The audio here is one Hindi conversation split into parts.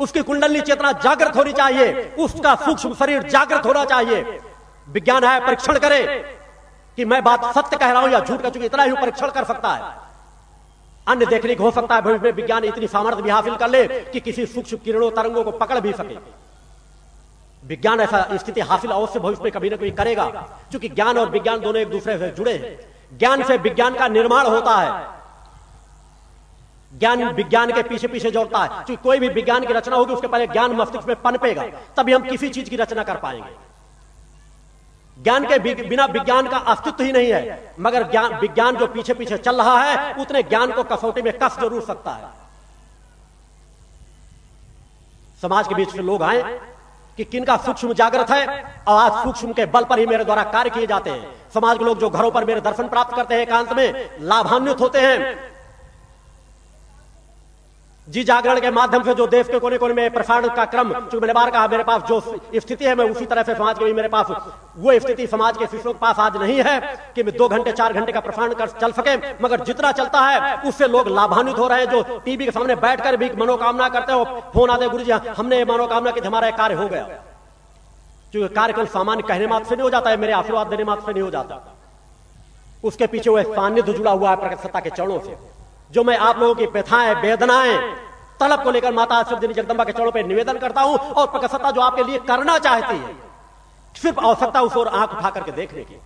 उसकी कुंडली चेतना जागृत होनी चाहिए। उसका सूक्ष्म शरीर जागृत होना चाहिए। विज्ञान है, परीक्षण करे कि मैं बात सत्य कह रहा हूँ या झूठ कह चुकी, इतना ही परीक्षण कर सकता है। अन्य देखने को हो सकता है, भविष्य में विज्ञान इतनी सामर्थ्य भी हासिल कर ले कि किसी सूक्ष्म किरणों, तरंगों को पकड़ भी सके। विज्ञान ऐसा स्थिति हासिल अवश्य भविष्य में कभी ना कभी करेगा, क्योंकि ज्ञान और विज्ञान दोनों एक दूसरे से जुड़े हैं। ज्ञान से विज्ञान का निर्माण होता है। ज्ञान विज्ञान के पीछे पीछे जोड़ता है। क्योंकि कोई भी विज्ञान की रचना होगी, उसके पहले ज्ञान मस्तिष्क में पनपेगा। तभी हम किसी चीज़ की रचना कर पाएँगे। ज्ञान के बिना विज्ञान का अस्तित्व ही नहीं है। मगर ज्ञान विज्ञान जो पीछे पीछे चल रहा है, उतने ज्ञान को कसौटी में कस ज़रूर सकता है। समाज के बीच में लोग आए कि किनका सूक्ष्म जागृत है, और आज सूक्ष्म के बल पर ही मेरे द्वारा कार्य किए जाते हैं। समाज के लोग जो घरों पर मेरे दर्शन प्राप्त करते हैं एकांत में, लाभान्वित होते हैं। जी जागरण के माध्यम से जो देश के कोने कोने में प्रसारण का क्रम, चूँकि मैंने बार कहा, मेरे पास जो स्थिति है, मैं उसी तरह से समाज के भी मेरे पास वो स्थिति समाज के शिष्यों के पास आज नहीं है कि मैं दो घंटे, चार घंटे का प्रसारण कर चल सके, मगर जितना चलता है, उससे लोग लाभान्वित हो रहे हैं, जो टीवी के सामने बैठकर भी मनोकामना करते हो फ़ोन आते गुरु जी हमने मनोकामना की हमारा कार्य हो गया। क्योंकि कार्य केवल सामान्य कहने मात्र से नहीं हो जाता है, मेरे आशीर्वाद देने मात्र से नहीं हो जाता। उसके पीछे वह सान्निध्य जुड़ा हुआ है प्रकट सत्ता के चरणों से। जो मैं आप लोगों की व्यथाएँ वेदनाएँ तलब को लेकर माता शिवदिनी जगदम्बा के चरणों पर निवेदन करता हूँ और प्रकसत्ता जो आपके लिए करना चाहती है, सिर्फ़ आवश्यकता उस और आँख उठा करके देखने की।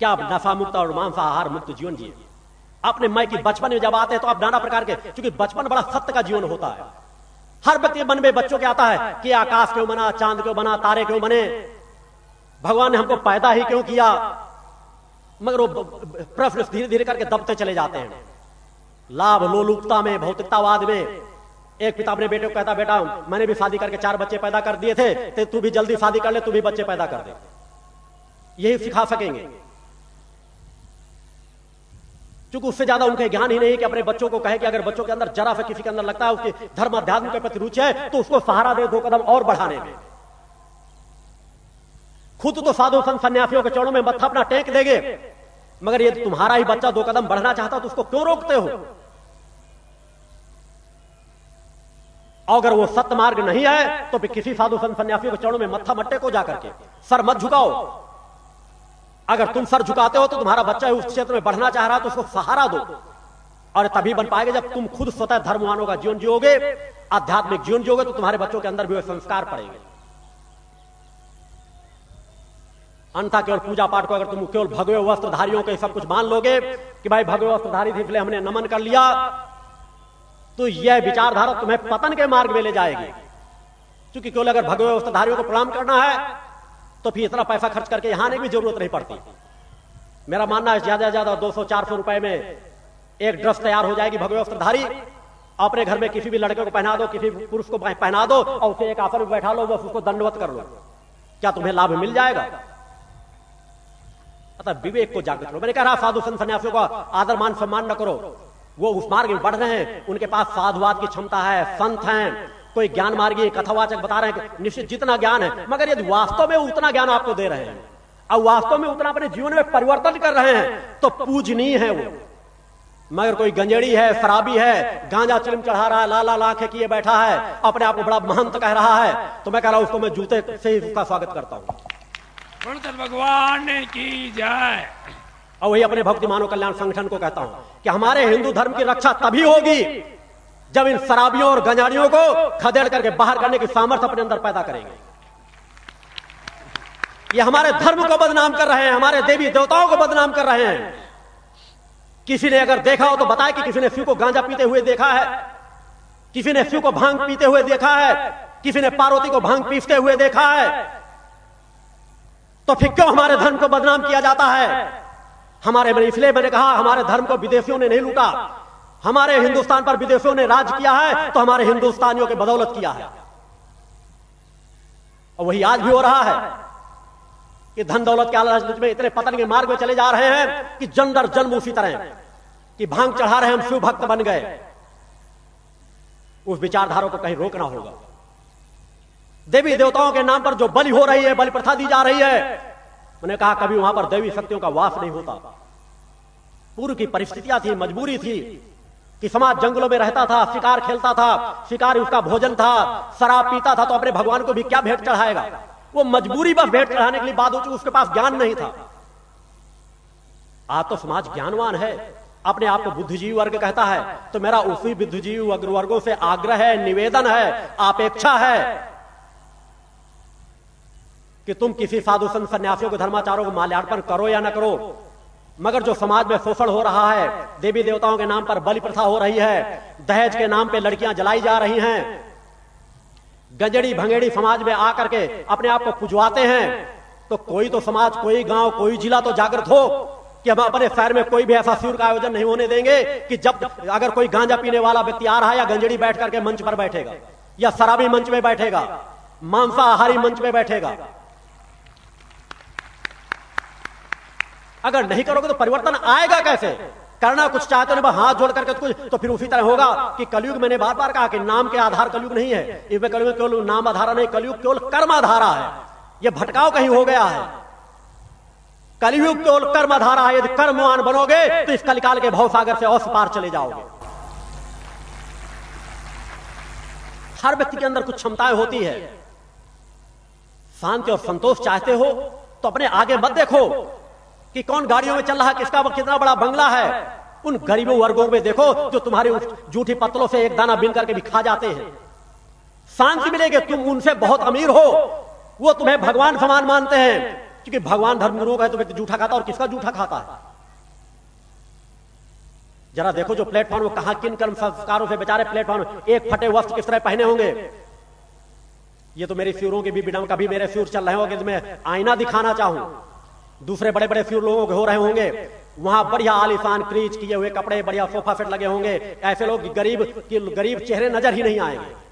क्या आप नशा मुक्त और मांसाहार मुक्त जीवन जिए? अपने मैं की बचपन में जब आते हैं तो आप नाना प्रकार के क्योंकि बचपन बड़ा सत्य का जीवन होता है। हर व्यक्ति मन में बच्चों के आता है कि आकाश क्यों बना, चाँद क्यों बना, तारे क्यों बने? भगवान ने हमको पैदा ही क्यों किया? मगर वो प्रश्न धीरे धीरे करके दबते चले जाते हैं। लाभ लोलुपता में, भौतिकतावाद में। एक पिता अपने बेटे को कहता, बेटा, मैंने भी शादी करके चार बच्चे पैदा कर दिए थे तो तू भी जल्दी शादी कर ले, तू भी बच्चे पैदा कर दे। यही सिखा सकेंगे। क्योंकि उससे ज़्यादा उनके ज्ञान ही नहीं कि अपने बच्चों को कहे कि अगर बच्चों के अंदर जरा से किसी के अंदर लगता है उसके धर्म अध्यात्म के प्रति रुचि है तो उसको सहारा दे दो कदम और बढ़ाने में। खुद तो साधु संत सन्यासियों के चरणों में मत्था अपना टेक देंगे। मगर ये तुम्हारा ही बच्चा दो कदम बढ़ना चाहता तो उसको क्यों रोकते हो? अगर वो सत्य मार्ग नहीं है तो फिर किसी साधु संत सन्यासियों के चरणों में मत्था मट्टे को जाकर के सर मत झुकाओ। अगर तुम सर झुकाते हो तो तुम्हारा बच्चा उस क्षेत्र में बढ़ना चाह रहा है तो उसको सहारा दो। और तभी बन पाएगा जब तुम खुद स्वतः धर्मवानों का जीवन जियोगे, आध्यात्मिक जीवन जियोगे तो तुम्हारे बच्चों के अंदर भी संस्कार पड़ेंगे। अंता केवल पूजा पाठ को अगर तुम केवल भगवे वस्त्रधारियों के सब कुछ मान लोगे कि भाई भगवे वस्त्रधारी थे, इसलिए हमने नमन कर लिया तो यह विचारधारा तुम्हें पतन के मार्ग में ले जाएगी। क्योंकि केवल अगर भगवे वस्त्रधारियों को प्रणाम करना है तो फिर इतना पैसा खर्च करके यहाँ आने की ज़रूरत नहीं पड़ती। मेरा मानना है ज़्यादा से ज़्यादा दो सौ चार सौ रुपए में एक ड्रेस तैयार हो जाएगी भगवे वस्त्रधारी। अपने घर में किसी भी लड़के को पहना दो, किसी पुरुष को पहना दो, और उसे एक आसन में बैठा लो, बस उसको दंडवत कर लो। क्या तुम्हें लाभ मिल जाएगा? अतः विवेक को जागृत करो। मैंने कह रहा साधु संत सन्यासियों का आदर, मान, सम्मान न करो। वो उस मार्ग में बढ़ रहे हैं। उनके पास साधुवाद की क्षमता है, संत हैं। कोई ज्ञान मार्गी कथावाचक बता रहे हैं निश्चित जितना ज्ञान है, मगर यदि वास्तव में उतना ज्ञान आपको दे रहे हैं, और वास्तव में उतना अपने जीवन में परिवर्तन कर रहे हैं तो पूजनीय है वो। मगर कोई गंजेड़ी है, शराबी है, गांजा चिलम चढ़ा रहा है, लाला लाखे किए बैठा है, अपने आप को बड़ा महंत कह रहा है तो मैं कह रहा हूँ, उसको मैं जूते से ही उसका स्वागत करता हूँ। भगवान की जाए। और वही अपने भक्ति मानव कल्याण संगठन को कहता हूँ कि हमारे हिंदू धर्म की रक्षा तभी होगी जब इन शराबियों और गंजाड़ियों को खदेड़ करके बाहर करने की सामर्थ्य अपने अंदर पैदा करेंगे। ये हमारे धर्म को बदनाम कर रहे हैं, हमारे देवी देवताओं को बदनाम कर रहे हैं। किसी ने अगर देखा हो तो बताए कि किसी ने शिव को गांजा पीते हुए देखा है, किसी ने शिव को भाँग पीते हुए देखा है, किसी ने पार्वती को भाँग पीसते हुए देखा है तो फिर क्यों हमारे धर्म को बदनाम किया जाता है। हमारे मैंने इसलिए मैंने कहा, हमारे धर्म को विदेशियों ने नहीं लूटा। हमारे हिंदुस्तान पर विदेशियों ने राज किया है तो हमारे हिंदुस्तानियों के बदौलत किया है। और वही आज भी हो रहा है कि धन दौलत के लालच में इतने पतन के मार्ग में चले जा रहे हैं कि जन दर जन्म उसी तरह कि भाँग चढ़ा रहे हम शिव भक्त बन गए। उस विचारधारा को कहीं रोकना होगा। देवी देवताओं के नाम पर जो बलि हो रही है, बलि प्रथा दी जा रही है। मैंने कहा, कभी वहाँ पर देवी शक्तियों का वास नहीं होता। पूर्व की परिस्थितियाँ थी, मजबूरी थी कि समाज जंगलों में रहता था, शिकार खेलता था, शिकार उसका भोजन था, शराब पीता था तो अपने भगवान को भी क्या भेंट चढ़ाएगा? वो मजबूरी बस भेंट चढ़ाने के लिए बात हो चुकी उसके पास ज्ञान नहीं था। आज तो समाज ज्ञानवान है। अपने आप को बुद्धिजीवी वर्ग कहता है। तो मेरा उसी बुद्धिजीवी वर्गों से आग्रह है, निवेदन है, अपेक्षा है। कि तुम किसी साधु संत सन्यासियों के धर्माचारों को माल्यार्पण करो या ना करो, मगर जो समाज में शोषण हो रहा है, देवी देवताओं के नाम पर बलि प्रथा हो रही है, दहेज के नाम पे लड़कियाँ जलाई जा रही हैं, गंजड़ी भंगेड़ी समाज में आकर के अपने आप को पुजवाते हैं तो कोई तो समाज, कोई गाँव, कोई जिला तो जागृत हो कि हम अपने शहर में कोई भी ऐसा शिविर का आयोजन नहीं होने देंगे कि जब अगर कोई गांजा पीने वाला व्यक्ति आ रहा है या गंजड़ी बैठ करके मंच पर बैठेगा, या शराबी मंच में बैठेगा, मांसाहारी मंच में बैठेगा अगर नहीं करोगे तो परिवर्तन आएगा कैसे? करना कुछ चाहते हो हाथ जोड़ करके कुछ तो फिर उसी तरह होगा कि कलयुग मैंने बार बार कहा कि नाम के आधार कलयुग नहीं है। इसमें कलयुग केवल नाम आधारा नहीं, कलयुग केवल कर्म आधारा है। यह भटकाव कहीं हो गया है। कलयुग केवल कर्म आधारा है। यदि कर्मवान बनोगे तो इस कलिकाल के भव सागर से औस पार चले जाओगे। हर व्यक्ति के अंदर कुछ क्षमताएँ होती है। शांति और संतोष चाहते हो तो अपने आगे मत देखो। कि कौन गाड़ियों में चल रहा है, किसका कितना बड़ा बंगला है? उन गरीबों वर्गों में देखो, जो तुम्हारे जूठी पत्तलों से एक दाना बिन करके भी खा जाते हैं। शांति मिलेगी, तुम उनसे बहुत अमीर हो। वो तुम्हें भगवान समान मानते हैं, क्योंकि भगवान धर्म गुरु है तो व्यक्ति जूठा खाता और किसका जूठा खाता है? जरा देखो जो प्लेटफॉर्म कहा किन कर्म संस्कारों से बेचारे प्लेटफॉर्म एक फटे वस्त्र किस तरह पहने होंगे? ये तो मेरे फ्यूरों के भी बिडम कभी मेरे फ्यूर चल रहे होंगे मैं आईना दिखाना चाहूँ। दूसरे बड़े बड़े फ्यूर लोगों के हो रहे होंगे। वहाँ बढ़िया आलिशान क्रीच किए हुए कपड़े, बढ़िया सोफा सेट लगे होंगे। ऐसे लोग गरीब की गरीब चेहरे नज़र ही नहीं आएँगे।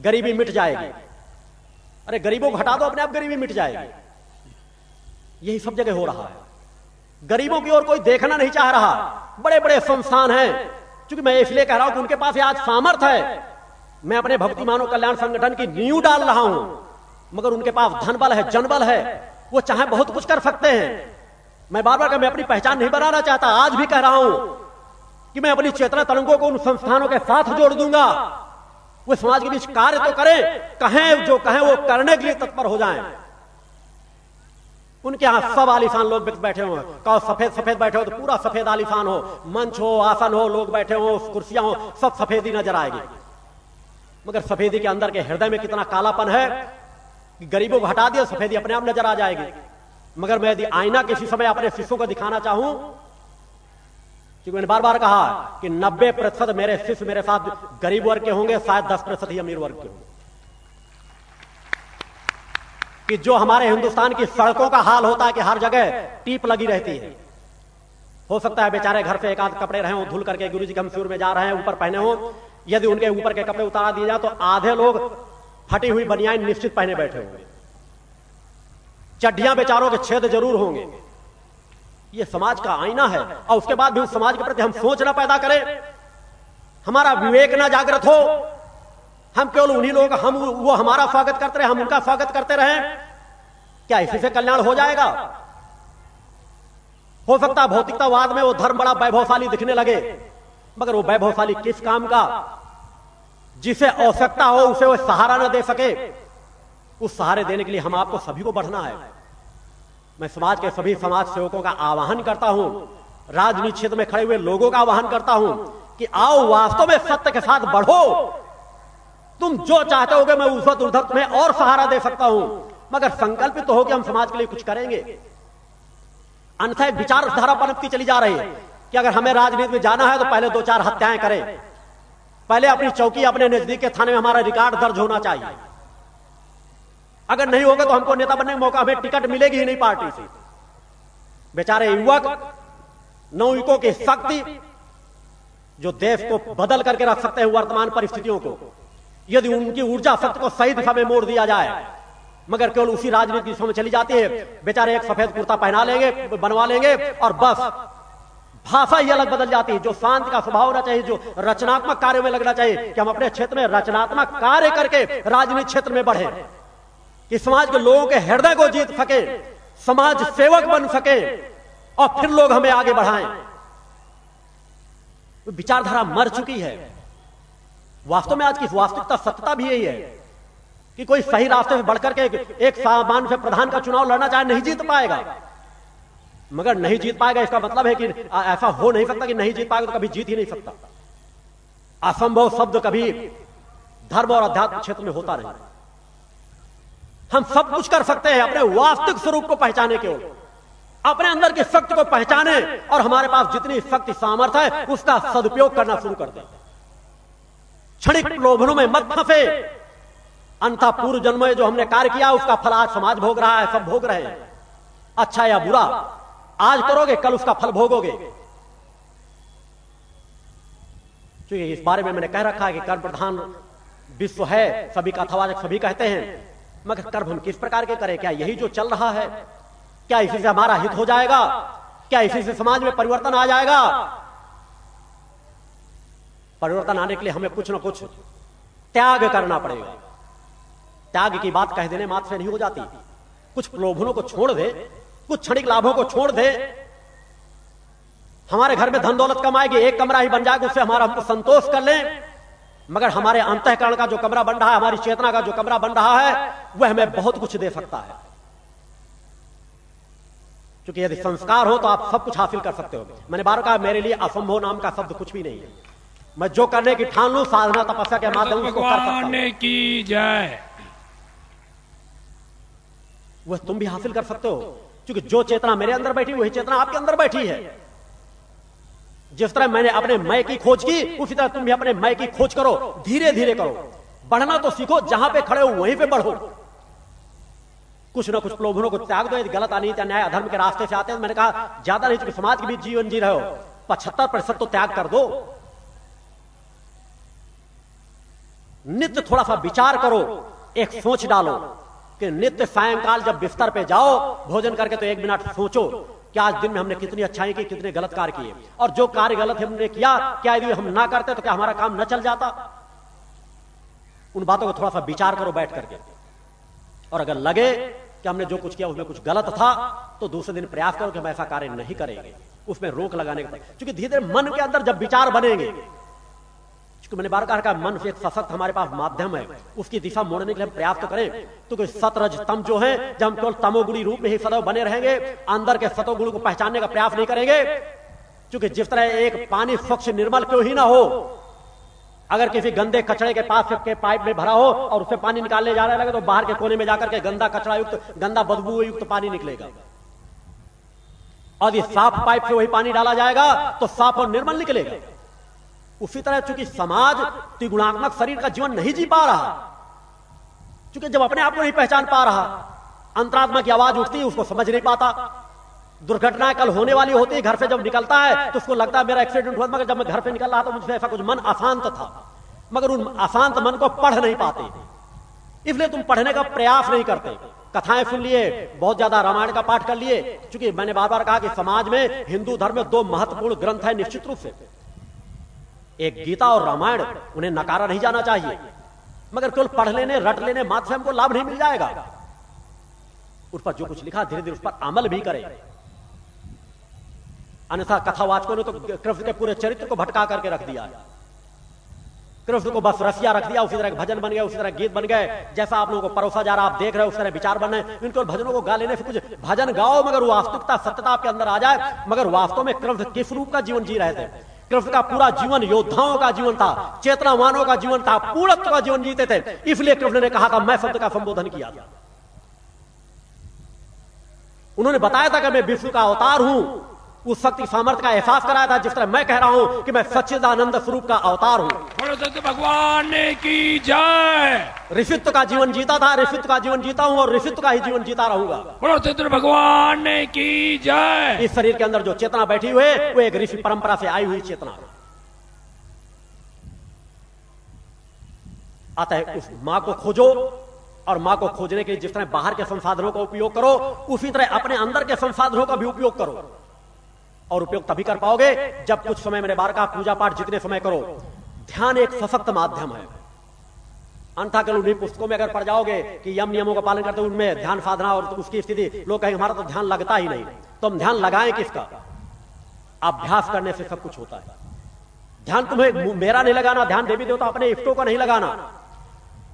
गरीबी मिट जाएगी। अरे गरीबों को हटा दो, अपने आप गरीबी मिट जाएगी। यही सब जगह हो रहा है। गरीबों की ओर कोई देखना नहीं चाह रहा। बड़े बड़े संस्थान हैं। क्योंकि मैं इसलिए कह रहा हूँ कि उनके पास आज सामर्थ है। मैं अपने भक्ति मानव कल्याण संगठन की नींव डाल रहा हूँ। मगर उनके पास धन बल है, जनबल है। वो चाहे बहुत कुछ कर सकते हैं। मैं बार बार मैं अपनी पहचान नहीं बनाना चाहता। आज भी कह रहा हूँ कि मैं अपनी चेतना तरंगों को उन संस्थानों के साथ जोड़ दूँगा। वो समाज के बीच कार्य तो करें, कहें जो कहें, वो करने के लिए तत्पर हो जाएँ। उनके यहाँ सब आलिशान लोग बैठे हो। कहो, सफ़ेद सफ़ेद बैठे हो तो पूरा सफ़ेद आलिशान हो। मंच हो, आसन हो, लोग बैठे हो, कुर्सियाँ हो, सब सफेदी नज़र आएगी। मगर सफेदी के अंदर के हृदय में कितना कालापन है गरीबों को हटा दिया, सफेदी अपने आप नज़र आ जाएगी। मगर मैं यदि आईना किसी समय अपने शिष्यों को दिखाना चाहूँ, क्योंकि मैंने बार बार कहा कि 90 प्रतिशत मेरे शिष्य मेरे साथ गरीब वर्ग के होंगे, शायद 10 प्रतिशत ही अमीर वर्ग के होंगे। कि जो हमारे हिंदुस्तान की सड़कों का हाल होता है कि हर जगह टीप लगी रहती है। हो सकता है बेचारे घर से एक आध कपड़े रहे हो, धुल करके गुरु जी के हम सूर में जा रहे हैं, ऊपर पहने हो। यदि उनके ऊपर के कपड़े उतारा दिए जाए तो आधे लोग फटी हुई बनियान निश्चित पहने बैठे होंगे। चड्डियाँ बेचारों के छेद ज़रूर होंगे। ये समाज का आईना है, और उसके बाद भी उस समाज के प्रति हम सोच ना पैदा करें। हमारा विवेक ना जागृत हो। हम केवल उन्हीं लोग हम वो हमारा स्वागत करते रहे, हम उनका स्वागत करते रहे। क्या इसी से कल्याण हो जाएगा? हो सकता भौतिकतावाद में वो धर्म बड़ा वैभवशाली दिखने लगे, मगर वो वैभवशाली किस काम का? जिसे आवश्यकता हो, उसे वो सहारा न दे सके। उस सहारे देने के लिए हम आपको सभी को बढ़ना है। मैं समाज के सभी समाज सेवकों का आह्वान करता हूँ राजनीति क्षेत्र में खड़े हुए लोगों का आह्वान करता हूँ कि आओ, वास्तव में सत्य के साथ बढ़ो। तुम जो चाहते हो मैं उस वक्त उधर तुम्हें और सहारा दे सकता हूँ। मगर संकल्पित तो हो कि हम समाज के लिए कुछ करेंगे। अन्यथा विचारधारा पनपती चली जा रही है कि अगर हमें राजनीति में जाना है तो पहले दो चार हत्याएँ करें। पहले अपनी चौकी अपने नज़दीक के थाने में हमारा रिकॉर्ड दर्ज होना चाहिए। अगर नहीं होगा तो हमको नेता बनने का मौका, हमें टिकट मिलेगी ही नहीं पार्टी से। बेचारे युवक, नौयुवकों की शक्ति, जो देश को बदल करके रख सकते हैं वर्तमान परिस्थितियों को। यदि उनकी ऊर्जा शक्ति को सही दिशा में मोड़ दिया जाए, मगर केवल उसी राजनीति दिशा में चली जाती है, बेचारे एक सफ़ेद कुर्ता पहना लेंगे, बनवा लेंगे, और बस। भाषा ही अलग बदल जाती है। जो शांत का स्वभाव होना चाहिए, जो रचनात्मक कार्य में लगना चाहिए, कि हम अपने क्षेत्र में रचनात्मक कार्य करके राजनीतिक क्षेत्र में बढ़े, कि समाज के लोगों के हृदय को जीत सके, समाज सेवक बन सके, और फिर लोग हमें आगे बढ़ाएँ। विचारधारा मर चुकी है। वास्तव में आज की वास्तविकता सत्यता भी यही है, कि कोई सही रास्ते से बढ़कर के एक सामान्य प्रधान का चुनाव लड़ना चाहे नहीं जीत पाएगा। मगर नहीं जीत पाएगा, इसका मतलब है कि ऐसा हो नहीं सकता कि नहीं जीत पाएगा तो कभी जीत ही नहीं सकता। असंभव शब्द कभी धर्म और अध्यात्म क्षेत्र में होता नहीं। हम सब कुछ कर सकते हैं अपने वास्तविक स्वरूप को पहचाने के अपने अंदर की शक्ति को पहचाने और हमारे पास जितनी शक्ति सामर्थ्य है, उसका सदुपयोग करना शुरू कर दे। क्षणिक प्रलोभनों में मत फंसे। अंता पूर्व जन्म में जो हमने कार्य किया, उसका फल आज समाज भोग रहा है, सब भोग रहे हैं। अच्छा या बुरा आज करोगे, कल उसका फल भोगोगे। क्योंकि इस बारे में मैंने कह रखा है कि कर्म प्रधान विश्व है, सभी का अथवाचक सभी कहते हैं। मगर कर्म हम किस प्रकार के करें? क्या यही जो चल रहा है? क्या इसी से हमारा हित हो जाएगा? क्या इसी से समाज में परिवर्तन आ जाएगा? परिवर्तन आने के लिए हमें कुछ ना कुछ त्याग करना पड़ेगा। त्याग की बात कह देने मात्र से नहीं हो जाती। कुछ प्रलोभनों को छोड़ दे कुछ क्षणिक लाभों को छोड़ दे। हमारे घर में धन दौलत कमाएगी एक कमरा ही बन जाएगा उससे हमारा हमको संतोष कर लें। मगर हमारे अंतकरण का जो कमरा बन रहा है हमारी चेतना का जो कमरा बन रहा है वह हमें बहुत कुछ दे सकता है। क्योंकि यदि संस्कार हो तो आप सब कुछ हासिल कर सकते हो। मैंने बार कहा मेरे लिए असंभव नाम का शब्द कुछ भी नहीं है। मैं जो करने की ठान लू साधना तपस्या के माध्यम से कर की जाए वह तुम भी हासिल कर सकते हो। क्योंकि जो चेतना मेरे अंदर बैठी, वही चेतना आपके अंदर बैठी है। जिस तरह मैंने अपने मय की खोज की, उसी तरह तुम भी अपने मय की खोज करो धीरे धीरे करो। बढ़ना तो सीखो, जहाँ पे खड़े हो, वहीं पे बढ़ो। कुछ ना कुछ प्रलोभनों को त्याग दो गलत अनित अन्याय अधर्म के रास्ते से आते हैं मैंने कहा, ज़्यादा नहीं, चुके समाज के बीच जीवन जी रहे हो, पचहत्तर प्रतिशत तो त्याग कर दो। नित्य थोड़ा सा विचार करो, एक सोच डालो। कि नित्य सायंकाल जब बिस्तर पे जाओ, भोजन करके तो एक मिनट सोचो कि आज दिन में हमने कितनी अच्छाई की, कितने गलत कार्य किए। और जो कार्य गलत हमने किया, क्या यदि हम ना करते तो क्या हमारा काम न चल जाता? उन बातों को थोड़ा सा विचार करो बैठ करके। और अगर लगे कि हमने जो कुछ किया उसमें कुछ गलत था तो दूसरे दिन प्रयास करो कि हम ऐसा कार्य नहीं करेंगे। उसमें रोक लगाने का क्योंकि धीरे धीरे मन के अंदर जब विचार बनेंगे क्योंकि मैंने बार कहा मन से एक सशक्त हमारे पास माध्यम है। उसकी दिशा मोड़ने के लिए प्रयास तो करें। तो कोई सतरज तम जो है, जब हम केवल तमोगुणी रूप में ही सदैव बने रहेंगे, अंदर के सतोगुण को पहचानने का प्रयास नहीं करेंगे। क्योंकि जिस तरह एक पानी स्वच्छ निर्मल क्यों ही ना हो, अगर किसी गंदे कचड़े के पास के पाइप में भरा हो और उससे पानी निकालने जाने लगे तो बाहर के कोने में जाकर के गंदा कचड़ा युक्त गंदा बदबू युक्त पानी निकलेगा। और ये साफ़ पाइप से वही पानी डाला जाएगा तो साफ़ और निर्मल निकलेगा। उसी तरह चूँकि समाज त्रिगुणात्मक शरीर का जीवन नहीं जी पा रहा। चूँकि जब अपने आप को नहीं पहचान पा रहा, अंतरात्मा की आवाज़ उठती है उसको समझ नहीं पाता। दुर्घटना कल होने वाली होती है घर से जब निकलता है तो उसको लगता है, मेरा एक्सीडेंट हुआ मगर जब मैं घर से निकल रहा था मुझे ऐसा कुछ मन अशांत था। मगर उन अशांत मन को पढ़ नहीं पाते। इसलिए तुम पढ़ने का प्रयास नहीं करते। कथाएँ सुन लिए, बहुत ज़्यादा रामायण का पाठ कर लिए। क्योंकि मैंने बार बार कहा कि समाज में हिंदू धर्म में दो महत्वपूर्ण ग्रंथ है निश्चित रूप से। एक गीता और रामायण, उन्हें नकारा नहीं जाना चाहिए। मगर केवल पढ़ लेने, रट लेने मात्र से हमको लाभ नहीं मिल जाएगा। उस पर जो कुछ लिखा धीरे धीरे उस पर अमल भी करे। अन्यथा कथावाचकों ने तो कृष्ण के पूरे चरित्र को भटका करके रख दिया। कृष्ण को बस रसिया रख दिया, उसी तरह भजन बन गए उसी तरह गीत बन गए। जैसा आप लोगों को परोसा जा रहा, आप देख रहे हो, उस तरह विचार बन रहे इनको भजनों को गा लेने से कुछ भजन गाओ, मगर वास्तविकता, सत्यता आपके अंदर आ जाए। मगर वास्तव में कृष्ण किस रूप का जीवन जी रहे थे? कृष्ण का पूरा जीवन योद्धाओं का जीवन था, चेतनावानों का जीवन था पूर्णत्व का जीवन जीते थे। इसलिए कृष्ण ने कहा था, मैं शब्द का संबोधन किया था। उन्होंने बताया था कि मैं विष्णु का अवतार हूँ। उस शक्ति सामर्थ्य का एहसास कराया था जिस तरह मैं कह रहा हूँ कि मैं सच्चिदानंद स्वरूप का अवतार हूँ। भगवान की जय। ऋषित्व का जीवन जीता था ऋषित्व का जीवन जीता हूँ और ऋषित्व का ही जीवन जीता रहूँगा। भगवान की जय। इस शरीर के अंदर जो चेतना बैठी हुई है वो एक ऋषि परंपरा से आई हुई चेतना। है अतः उस माँ को खोजो और माँ को खोजने के लिए जिस तरह बाहर के संसाधनों का उपयोग करो उसी तरह अपने अंदर के संसाधनों का भी उपयोग करो। और उपयोग तभी कर पाओगे जब कुछ समय मेरे बार का पूजा पाठ जितने समय करो। ध्यान एक सशक्त माध्यम है। पुस्तकों में अगर पढ़ जाओगे कि यम नियमों का पालन करते उनमें ध्यान साधना और उसकी स्थिति, लोग कहेंगे, हमारा तो ध्यान लगता ही नहीं। तो हम ध्यान लगाएँ किसका? अभ्यास करने से सब कुछ होता है। ध्यान तुम्हें मेरा नहीं लगाना, ध्यान देवी देवता अपने इष्टों का नहीं लगाना।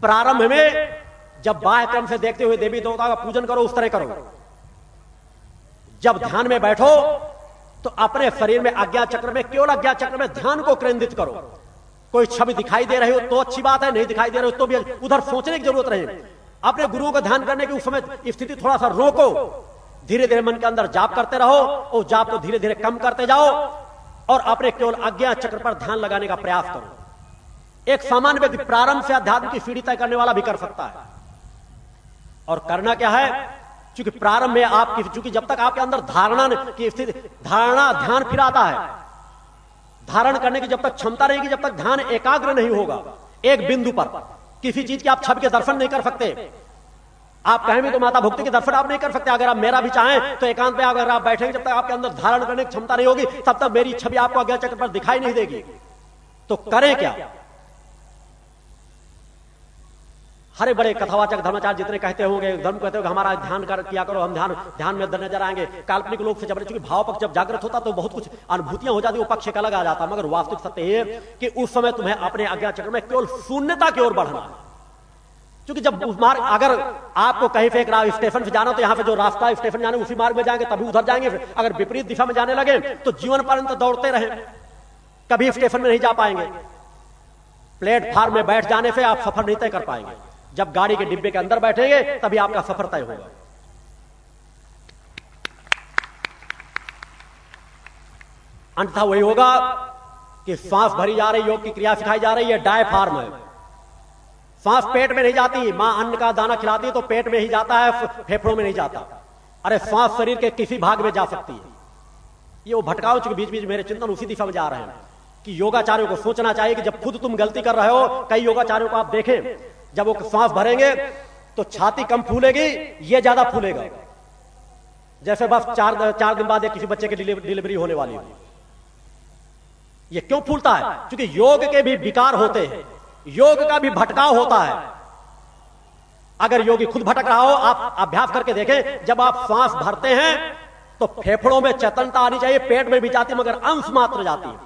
प्रारंभ में जब बाह्य क्रम से देखते हुए देवी देवता का पूजन करो, उस तरह करो। जब ध्यान में बैठो तो अपने शरीर में आज्ञा चक्र में केवल आज्ञा चक्र में ध्यान को केंद्रित करो। कोई छवि दिखाई दे रही हो तो अच्छी बात है, नहीं दिखाई दे रही हो तो भी उधर सोचने की ज़रूरत नहीं। अपने गुरुओं का ध्यान करने की उस समय स्थिति थोड़ा सा रोको। धीरे धीरे मन के अंदर जाप करते रहो और जाप को धीरे धीरे कम करते जाओ और अपने केवल आज्ञा चक्र पर ध्यान लगाने का प्रयास करो। एक सामान्य व्यक्ति प्रारंभ से अध्यात्म की सीढ़ी तय करने वाला भी कर सकता है। और करना क्या है? क्योंकि प्रारंभ में आपकी चूँकि जब तक आपके अंदर धारणा की स्थिति धारणा ध्यान फिर आता है। धारण करने की जब तक क्षमता रहेगी, जब तक ध्यान एकाग्र नहीं होगा। एक बिंदु पर किसी चीज़ के आप छवि के दर्शन नहीं कर सकते। आप कहें भी तो माता भक्ति के दर्शन आप नहीं कर सकते। अगर आप मेरा भी चाहें तो एकांत में अगर आप बैठेंगे, जब तक आपके अंदर धारण करने की क्षमता नहीं होगी, तब तक मेरी छवि आपको अज्ञा चक्र पर दिखाई नहीं देगी। तो करें क्या? हरे बड़े कथावाचक धर्माचार्य जितने कहते होंगे, धर्म कहते हो हमारा ध्यान कर किया करो, हम ध्यान ध्यान में नज़र आएँगे। काल्पनिक लोग से जब चूँकि भाव पक्ष जब जागृत होता तो बहुत कुछ अनुभूतियाँ हो जाती, वो पक्ष एक अलग आ जाता। मगर वास्तविक सत्य ये कि उस समय तुम्हें अपने अज्ञा चक्र में केवल शून्यता की ओर बढ़ना। क्योंकि जब उस मार्ग, अगर आपको कहीं पे एक स्टेशन से जाना तो यहाँ पे जो रास्ता स्टेशन जाने, उसी मार्ग में जाएँगे, तभी उधर जाएँगे। अगर विपरीत दिशा में जाने लगे तो जीवन पर्यंत दौड़ते रहे। कभी स्टेशन में नहीं जा पाएँगे। प्लेटफार्म में बैठ जाने से आप सफ़र नहीं तय कर पाएँगे। जब गाड़ी के डिब्बे के अंदर बैठेंगे, तभी आपका सफ़र तय होगा। अंततः वही होगा कि सांस भरी जा रही, योग की क्रिया सिखाई जा रही है, डाय फार्म है। सांस पेट में नहीं जाती, माँ अन्न का दाना खिलाती है तो पेट में ही जाता है, फेफड़ों में नहीं जाता। अरे सांस शरीर के किसी भाग में जा सकती है। ये वो भटकाव चुके बीच बीच मेरे चिंतन उसी दिशा में जा रहे हैं कि योगाचार्यों को सोचना चाहिए कि जब खुद तुम गलती कर रहे हो, कई योगाचार्यों को आप देखें जब वो सांस भरेंगे तो छाती कम फूलेगी, ये ज़्यादा फूलेगा। जैसे बस चार चार दिन बाद किसी बच्चे की डिलीवरी होने वाली है। ये क्यों फूलता है? क्योंकि योग के भी विकार होते हैं। योग का भी भटकाव होता है। अगर योगी खुद भटक रहा हो, आप अभ्यास करके देखें, जब आप सांस भरते हैं तो फेफड़ों में चेतनता आनी चाहिए, पेट में भी जाती, मगर अंश मात्र जाती। है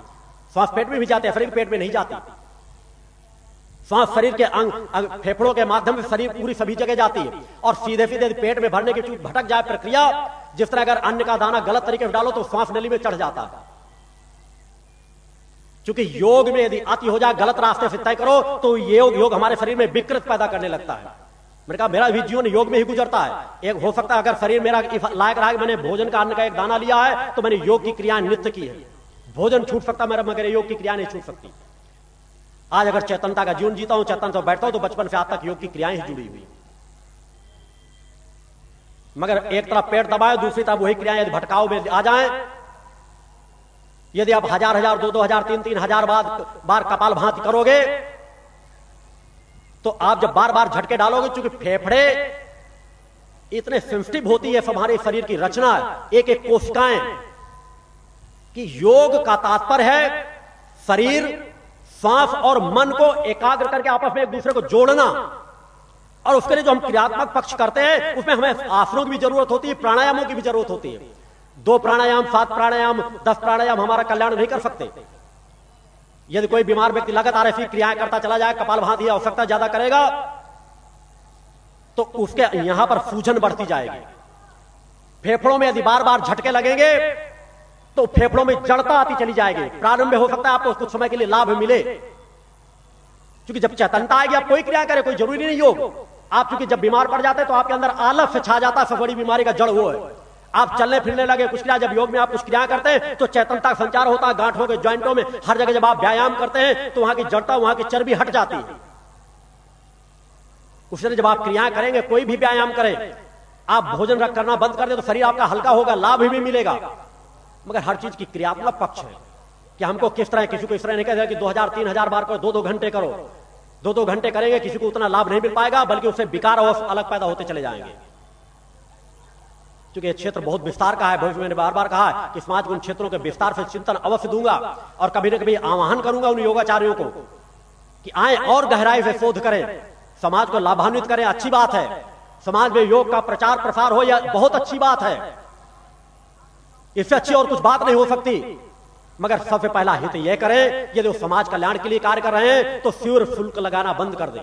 सांस पेट में भी जाते हैं शरीर पेट में नहीं जाती। सांस शरीर के अंग, फेफड़ों के माध्यम से शरीर पूरी सभी जगह जाती है और सीधे सीधे पेट में भरने की चूक भटक जाए प्रक्रिया जिस तरह अगर अन्न का दाना गलत तरीके से डालो तो सांस नली में चढ़ जाता है। क्योंकि योग में यदि अति हो जाए गलत रास्ते से तय करो तो ये योग योग हमारे शरीर में विकृत पैदा करने लगता है। मैंने कहा मेरा भी जीवन योग में ही गुजरता है। एक हो सकता है अगर शरीर मेरा लायक रहा है मैंने भोजन का अन्न का एक दाना लिया है तो मैंने योग की क्रिया नित्य की है। भोजन छूट सकता मेरा मगर योग की क्रिया नहीं छूट सकती। आज अगर चेतनता का जीवन जीता हूँ चेतन से बैठता हूँ तो बचपन से आज तक योग की क्रियाएँ ही जुड़ी हुई मगर एक तरफ़ पेट दबाए, दूसरी तरफ़ वही क्रियाएँ यदि भटकाव में आ जाए, यदि आप हज़ार हज़ार, दो दो हज़ार, तीन तीन हज़ार बाद बार कपाल भांति करोगे तो आप जब बार बार झटके डालोगे क्योंकि फेफड़े इतने सेंसिटिव होती है, हमारे शरीर की रचना एक एक कोशिकाएँ, कि योग का तात्पर्य है, शरीर सांस और मन को एकाग्र करके आपस में एक दूसरे को जोड़ना। और उसके लिए जो हम क्रियात्मक पक्ष करते हैं, उसमें हमें आसनों की भी ज़रूरत होती है, प्राणायामों की भी ज़रूरत होती है। दो प्राणायाम, सात प्राणायाम, दस प्राणायाम हमारा कल्याण नहीं कर सकते। यदि कोई बीमार व्यक्ति लगातार ऐसी क्रियाएँ करता चला जाए, कपाल भांति आवश्यकता ज़्यादा करेगा तो उसके यहाँ पर सूजन बढ़ती जाएगी। फेफड़ों में यदि बार बार झटके लगेंगे तो फेफड़ों में जड़ता आती चली जाएगी। प्रारंभ में हो सकता है आपको कुछ समय के लिए लाभ मिले। क्योंकि जब चेतनता आएगी, आप कोई क्रिया करें, कोई ज़रूरी नहीं योग। आप क्योंकि जब बीमार पड़ जाते हैं तो आपके अंदर आलस से छा जाता है बड़ी बीमारी का जड़ वो है। आप चलने फिरने लगे, कुछ क्रिया, जब योग में आप कुछ क्रिया करते हैं तो चेतनता संचार होता है, गांठों के ज्वाइंटों में। हर जगह जब आप व्यायाम करते हैं तो वहाँ की जड़ता, वहाँ की चर्बी हट जाती। है उस जब आप क्रिया करेंगे, कोई भी व्यायाम करें, आप भोजन रख करना बंद कर दे तो शरीर आपका हल्का होगा, लाभ भी मिलेगा। मगर हर चीज़ की क्रियात्मक पक्ष है कि हमको किस तरह किसी को इस तरह नहीं कहते कि दो हज़ार, तीन हज़ार बार करो दो दो घंटे करो। दो दो घंटे करेंगे, किसी को उतना लाभ नहीं मिल पाएगा, बल्कि उससे विकार अलग पैदा होते चले जाएँगे। क्योंकि क्षेत्र बहुत विस्तार का है, भविष्य मैंने बार बार कहा कि समाज के उन क्षेत्रों के विस्तार से चिंतन अवश्य दूँगा और कभी ना कभी आह्वान करूँगा उन योगाचार्यों को कि आए और गहराई से शोध करें। समाज को लाभान्वित करें, अच्छी बात है। समाज में योग का प्रचार प्रसार हो, यह बहुत अच्छी बात है। इससे अच्छी और कुछ बात नहीं हो सकती। मगर सबसे पहला हित यह करें, यदि समाज कल्याण के लिए कार्य कर रहे हैं तो सिर शुल्क लगाना बंद कर दें।